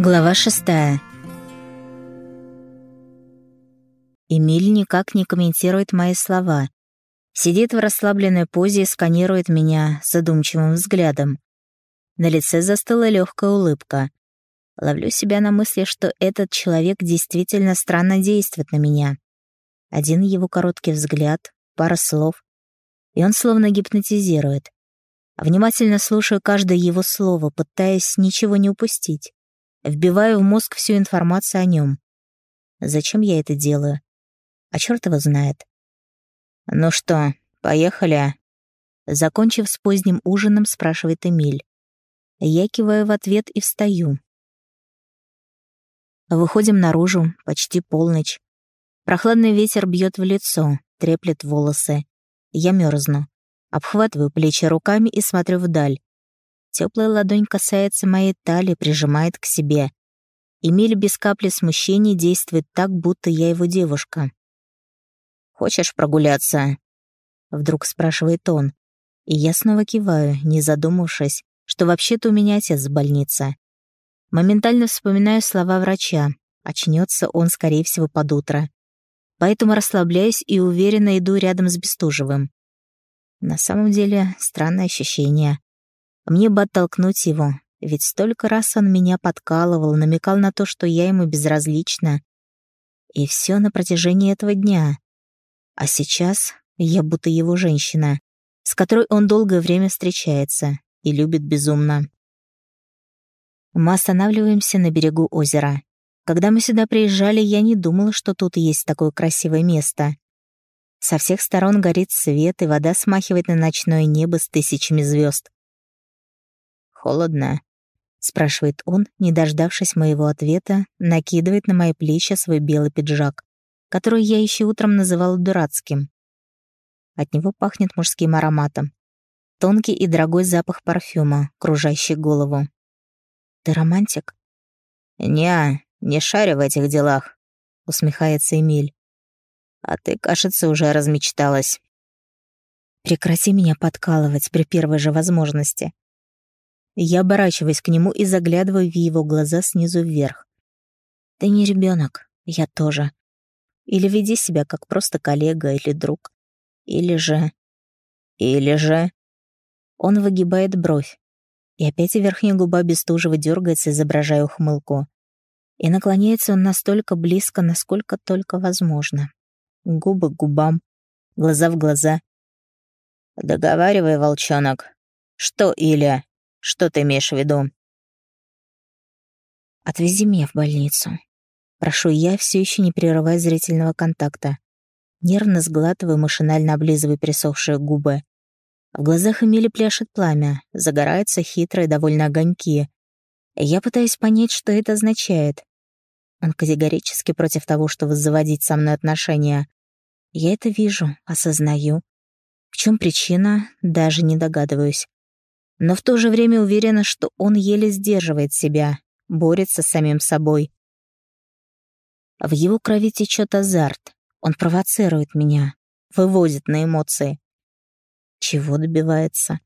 Глава шестая. Эмиль никак не комментирует мои слова. Сидит в расслабленной позе и сканирует меня задумчивым взглядом. На лице застыла легкая улыбка. Ловлю себя на мысли, что этот человек действительно странно действует на меня. Один его короткий взгляд, пара слов, и он словно гипнотизирует. Внимательно слушаю каждое его слово, пытаясь ничего не упустить. Вбиваю в мозг всю информацию о нем. Зачем я это делаю? А черт его знает. «Ну что, поехали?» Закончив с поздним ужином, спрашивает Эмиль. Я киваю в ответ и встаю. Выходим наружу, почти полночь. Прохладный ветер бьет в лицо, треплет волосы. Я мерзну. Обхватываю плечи руками и смотрю вдаль. Теплая ладонь касается моей талии, прижимает к себе. Эмиль без капли смущения действует так, будто я его девушка. «Хочешь прогуляться?» Вдруг спрашивает он. И я снова киваю, не задумавшись, что вообще-то у меня отец в больнице. Моментально вспоминаю слова врача. Очнется он, скорее всего, под утро. Поэтому расслабляюсь и уверенно иду рядом с Бестужевым. На самом деле, странное ощущение. Мне бы оттолкнуть его, ведь столько раз он меня подкалывал, намекал на то, что я ему безразлична. И все на протяжении этого дня. А сейчас я будто его женщина, с которой он долгое время встречается и любит безумно. Мы останавливаемся на берегу озера. Когда мы сюда приезжали, я не думала, что тут есть такое красивое место. Со всех сторон горит свет, и вода смахивает на ночное небо с тысячами звезд. «Холодно?» — спрашивает он, не дождавшись моего ответа, накидывает на мои плечи свой белый пиджак, который я еще утром называла дурацким. От него пахнет мужским ароматом. Тонкий и дорогой запах парфюма, кружащий голову. Ты романтик?» «Не, не шарю в этих делах», — усмехается Эмиль. «А ты, кажется, уже размечталась». «Прекрати меня подкалывать при первой же возможности». Я оборачиваюсь к нему и заглядываю в его глаза снизу вверх. «Ты не ребенок, я тоже. Или веди себя как просто коллега или друг. Или же...» «Или же...» Он выгибает бровь, и опять верхняя губа Бестужева дергается, изображая ухмылку. И наклоняется он настолько близко, насколько только возможно. Губы к губам, глаза в глаза. «Договаривай, волчонок. Что, Иля? Что ты имеешь в виду?» «Отвези меня в больницу». Прошу я, все еще не прерывая зрительного контакта. Нервно сглатываю, машинально облизывая пересохшие губы. В глазах Эмили пляшет пламя, загораются хитрые довольно огоньки. Я пытаюсь понять, что это означает. Он категорически против того, чтобы заводить со мной отношения. Я это вижу, осознаю. В чем причина, даже не догадываюсь. Но в то же время уверена, что он еле сдерживает себя, борется с самим собой. В его крови течет азарт. Он провоцирует меня, выводит на эмоции. Чего добивается?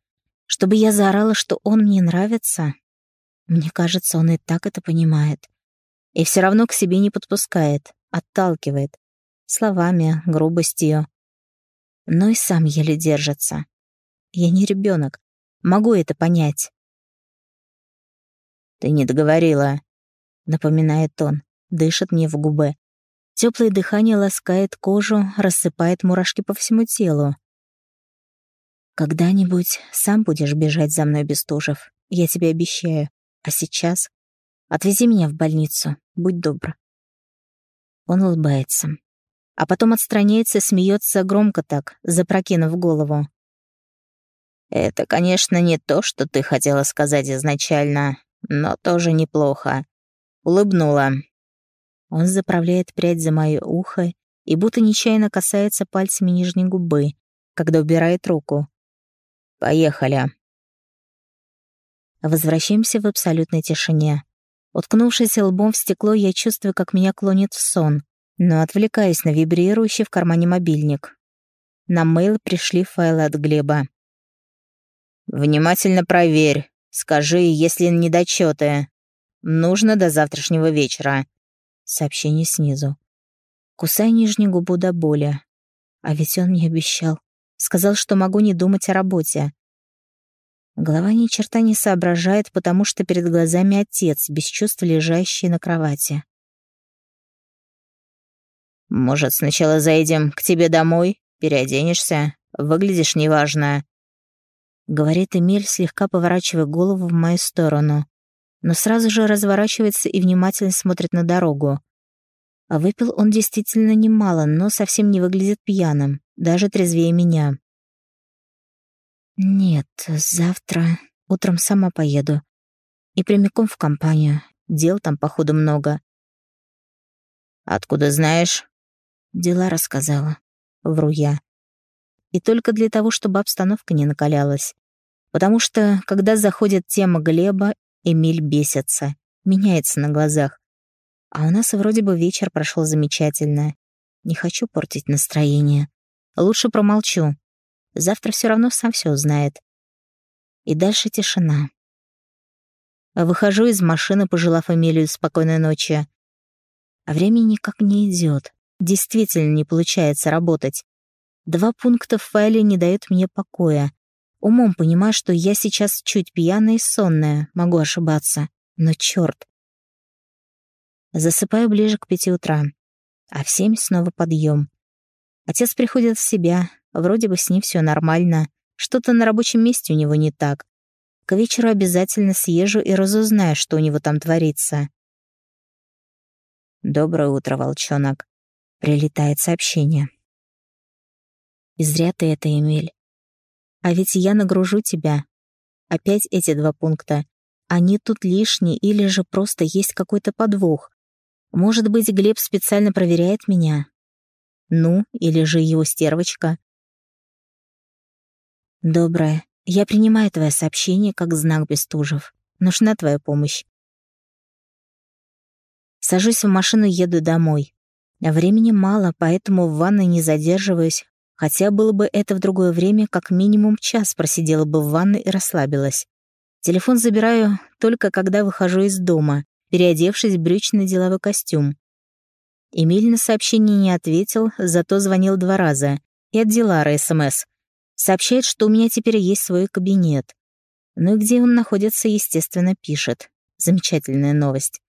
Чтобы я заорала, что он мне нравится? Мне кажется, он и так это понимает. И все равно к себе не подпускает, отталкивает. Словами, грубостью. Но и сам еле держится. Я не ребенок, могу это понять. «Ты не договорила», — напоминает он, дышит мне в губы. Теплое дыхание ласкает кожу, рассыпает мурашки по всему телу. Когда-нибудь сам будешь бежать за мной, Бестужев. Я тебе обещаю. А сейчас отвези меня в больницу. Будь добр. Он улыбается. А потом отстраняется смеется громко так, запрокинув голову. «Это, конечно, не то, что ты хотела сказать изначально, но тоже неплохо». Улыбнула. Он заправляет прядь за моё ухо и будто нечаянно касается пальцами нижней губы, когда убирает руку. Поехали. Возвращаемся в абсолютной тишине. Уткнувшись лбом в стекло, я чувствую, как меня клонит в сон, но отвлекаюсь на вибрирующий в кармане мобильник. На мейл пришли файлы от Глеба. «Внимательно проверь. Скажи, если недочеты. Нужно до завтрашнего вечера. Сообщение снизу. Кусай нижнюю губу до боли. А ведь он мне обещал. Сказал, что могу не думать о работе. Голова ни черта не соображает, потому что перед глазами отец, без чувств лежащий на кровати. «Может, сначала заедем к тебе домой, переоденешься, выглядишь неважно», — говорит Эмиль, слегка поворачивая голову в мою сторону, но сразу же разворачивается и внимательно смотрит на дорогу. А выпил он действительно немало, но совсем не выглядит пьяным, даже трезвее меня. Нет, завтра утром сама поеду. И прямиком в компанию. Дел там, походу, много. Откуда знаешь? Дела рассказала. Вру я. И только для того, чтобы обстановка не накалялась. Потому что, когда заходит тема Глеба, Эмиль бесится, меняется на глазах. А у нас вроде бы вечер прошел замечательно. Не хочу портить настроение. Лучше промолчу. Завтра все равно сам все узнает. И дальше тишина. Выхожу из машины, пожелав Эмилию спокойной ночи. А времени никак не идет. Действительно не получается работать. Два пункта в файле не дают мне покоя. Умом понимаю, что я сейчас чуть пьяная и сонная, могу ошибаться. Но черт. Засыпаю ближе к пяти утра. А в семь снова подъем. Отец приходит в себя, Вроде бы с ним все нормально. Что-то на рабочем месте у него не так. К вечеру обязательно съезжу и разузнаю, что у него там творится. «Доброе утро, волчонок», — прилетает сообщение. «И зря ты это, Эмиль. А ведь я нагружу тебя. Опять эти два пункта. Они тут лишние или же просто есть какой-то подвох. Может быть, Глеб специально проверяет меня? Ну, или же его стервочка. «Доброе. Я принимаю твое сообщение как знак Бестужев. Нужна твоя помощь». Сажусь в машину еду домой. Времени мало, поэтому в ванной не задерживаюсь. Хотя было бы это в другое время, как минимум час просидела бы в ванной и расслабилась. Телефон забираю только когда выхожу из дома, переодевшись в брючный деловой костюм. Эмиль на сообщение не ответил, зато звонил два раза. И от Дилара СМС. Сообщает, что у меня теперь есть свой кабинет. Ну и где он находится, естественно, пишет. Замечательная новость.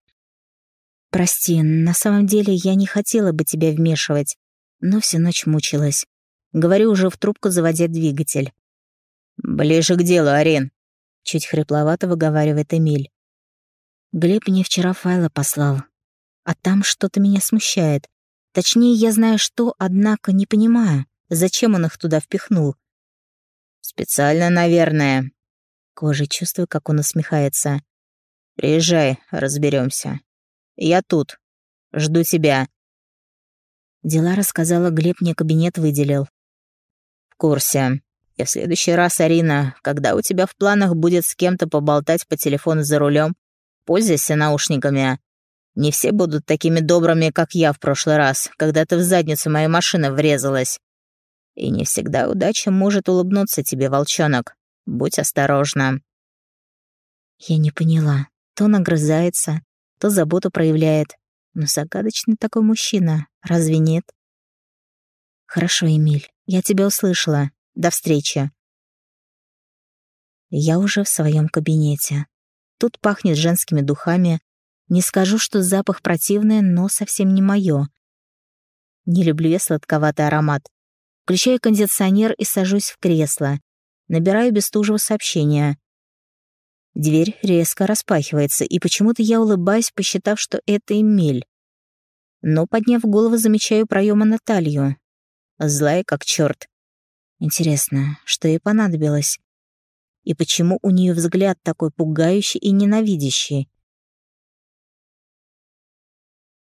«Прости, на самом деле я не хотела бы тебя вмешивать, но всю ночь мучилась. Говорю уже в трубку, заводя двигатель». «Ближе к делу, Арин», — чуть хрипловато выговаривает Эмиль. Глеб мне вчера файлы послал, а там что-то меня смущает. Точнее, я знаю что, однако не понимаю, зачем он их туда впихнул. «Специально, наверное». Кожей чувствую, как он усмехается. «Приезжай, разберемся. Я тут. Жду тебя». Дела рассказала, Глеб мне кабинет выделил. «В курсе. И в следующий раз, Арина, когда у тебя в планах будет с кем-то поболтать по телефону за рулем, пользуйся наушниками. Не все будут такими добрыми, как я в прошлый раз, когда ты в задницу моей машины врезалась. И не всегда удача может улыбнуться тебе, волчонок. Будь осторожна. Я не поняла. То нагрызается, то заботу проявляет. Но загадочный такой мужчина, разве нет? Хорошо, Эмиль, я тебя услышала. До встречи. Я уже в своем кабинете. Тут пахнет женскими духами. Не скажу, что запах противный, но совсем не мое. Не люблю я сладковатый аромат. Включаю кондиционер и сажусь в кресло. Набираю Бестужева сообщение. Дверь резко распахивается, и почему-то я улыбаюсь, посчитав, что это Эмиль. Но, подняв голову, замечаю проема Наталью. Злая как черт. Интересно, что ей понадобилось? И почему у нее взгляд такой пугающий и ненавидящий?